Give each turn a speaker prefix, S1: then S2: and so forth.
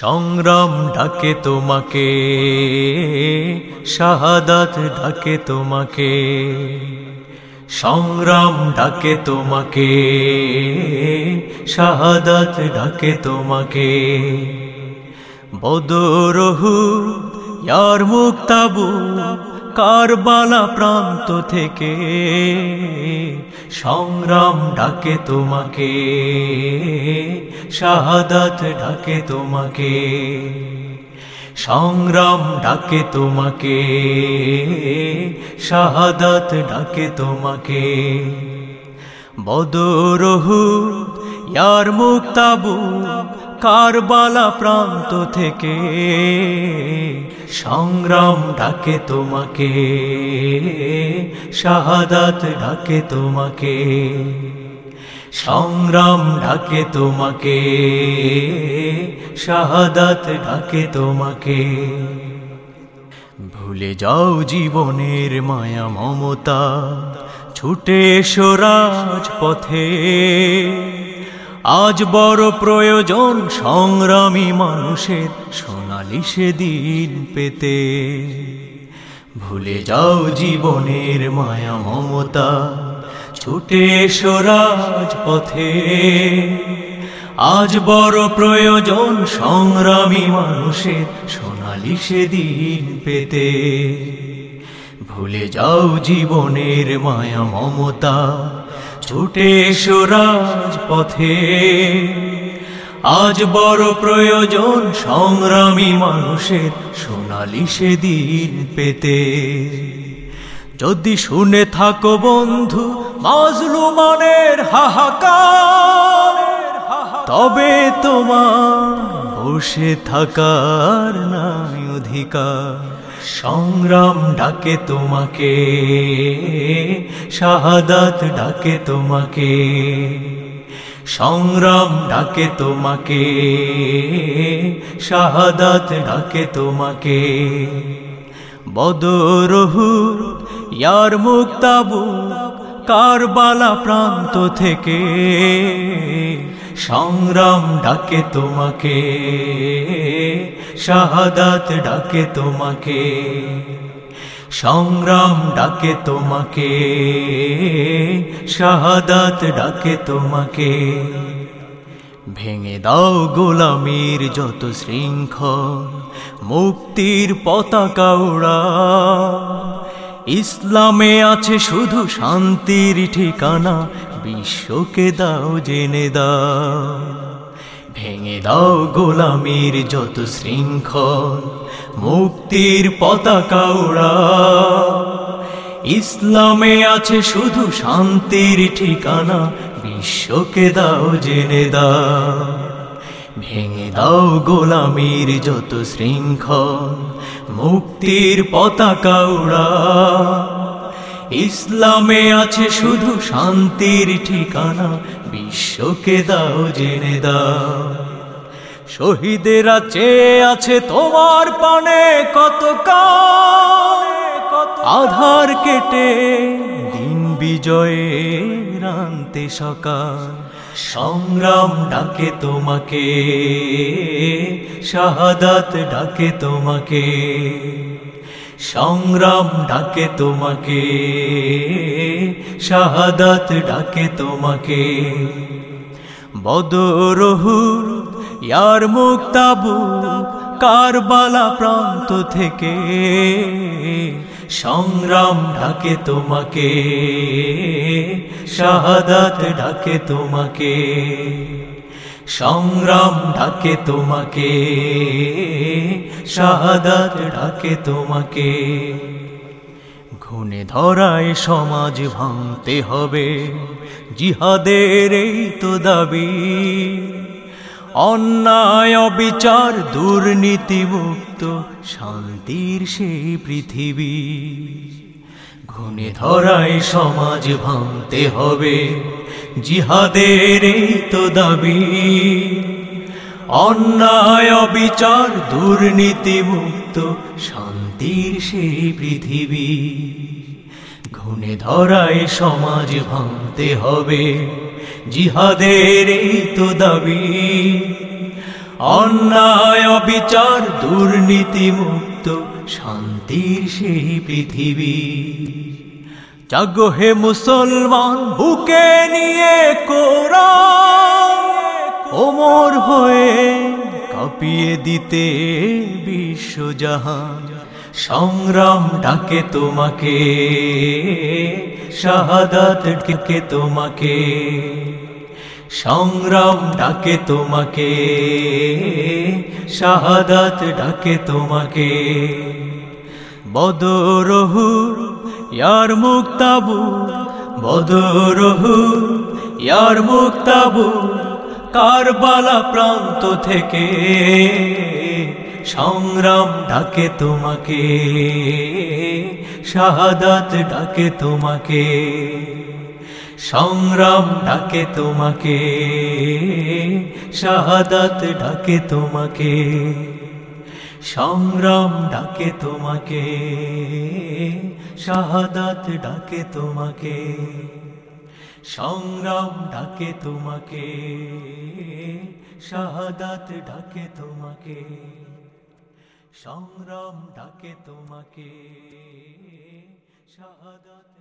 S1: সংগ্রাম ডাকে তোমাকে, শাহাদাত ডাকে তোমাকে, সংগ্রাম ডাকে তোমাকে, শাহাদাত ডাকে তোমাকে। বদরহু ইয়ার মুক্তাবু কারবালা প্রান্ত থেকে সংগ্রাম ডাকে তোমাকে, শাহাদাত ডাকে তোমাকে, সংগ্রাম ডাকে তোমাকে, শাহাদাত ডাকে তোমাকে। বদরহু ইয়ার মুক্তাবু কারবালা প্রান্ত থেকে সংগ্রাম ডাকে তোমাকে, শাহাদাত ডাকে তোমাকে, সংগ্রাম ডাকে তোমাকে, শাহাদাত ডাকে তোমাকে। ভুলে যাও জীবনের মায়া, মমতা, ছুটে স্বরাজ পথে আজ বড় প্রয়োজন সংগ্রামী মানুষের সোনালি সেদিন পেতে। ভুলে যাও জীবনের মায়া, মমতা, ছুটে স্বরাজ পথে আজ বড় প্রয়োজন সংগ্রামী মানুষের সোনালি সেদিন পেতে। ভুলে যাও জীবনের মায়া, মমতা ছুটে স্বরাজ পথে আজ বড় প্রয়োজন সংগ্রামী মানুষের সোনালি সেদিন পেতে। যদি শুনে থাকো বন্ধু মাজলুমানের হাহাকার, তবে তোমার বসে থাকার নাই অধিকার। সংগ্রাম ডাকে তোমাকে, শাহাদাত ডাকে তোমাকে, সংগ্রাম ডাকে তোমাকে, শাহাদাত ডাকে তোমাকে। বদরহুর ইয়ার মুক্তাবু কারবালা প্রান্ত থেকে সংগ্রাম ডাকে তোমাকে, শাহাদাত ডাকে তোমাকে, সংগ্রাম ডাকে তোমাকে, শাহাদাত ডাকে তোমাকে। ভেঙে দাও গোলামির যত শৃঙ্খল, মুক্তির পতাকা উড়া ইসলামে আছে শুধু শান্তির ঠিকানা, বিশ্বকে দাও, জেনে দাও। ভেঙে দাও গোলামির যত শৃঙ্খল, মুক্তির পতাকা উড়া ইসলামে আছে শুধু শান্তির ঠিকানা, বিশ্বকে দাও, জেনে দাও। ভেঙে দাও গোলামির যত শৃঙ্খল, মুক্তির পতাকা উড়া। ইসলামে আছে শুধু শান্তির ঠিকানা, বিশ্বকে দাও জেনে দাও। শহীদেরা চেয়ে আছে তোমার পানে কত আধার কেটে, দিন বিজয়ে রান্তে সকাল। সংগ্রাম ডাকে তোমাকে, শাহাদাত ডাকে তোমাকে, সংগ্রাম ডাকে তোমাকে, শাহাদাত ডাকে তোমাকে। বদরহুর ইয়ার মুক্তাবু কারবালা প্রান্ত থেকে সংগ্রাম ডাকে তোমাকে, শাহাদাত ডাকে তোমাকে, সংগ্রাম ডাকে তোমাকে, শাহাদাত ডাকে তোমাকে। ঘুণে ধরায় সমাজ ভাঙতে হবে, জিহাদের এই তো দাবি। অন্যায় বিচার দুর্নীতি মুক্ত শান্তির সেই পৃথিবী। ঘুণে ধরায় সমাজ ভাঙতে হবে, জিহাদের এই তো দাবি। অন্যায় বিচার দুর্নীতি মুক্ত শান্তির সেই পৃথিবী। ঘুণে ধরায় সমাজ ভাঙতে হবে জিহাদের এই তো দাবি। অন্যায়, অবিচার, দুর্নীতি মুক্ত, শান্তির সেই পৃথিবী। জাগো হে মুসলমান, বুকে নিয়ে কোরআন। ওমর হয়ে কাঁপিয়ে দিতে বিশ্বজাহান। সংগ্রাম ডাকে তোমাকে। শাহাদাত ডেকে তোমাকে, সংগ্রাম ডাকে তোমাকে, শাহাদাত ডাকে তোমাকে। বদরহুর ইয়ার মুক্তাবু বদরহু ইয়ার মুক্তাবু কারবালা প্রান্ত থেকে সংগ্রাম ডাকে তোমাকে, শাহাদাত ডাকে তোমাকে, সংগ্রাম ডাকে তোমাকে, শাহাদাত ডাকে তোমাকে, সংগ্রাম ডাকে তোমাকে, শাহাদাত ডাকে তোমাকে, সংগ্রাম ডাকে তোমাকে, শাহাদাত ডাকে তোমাকে। সংগ্রাম ডাকে তোমাকে শাহাদাত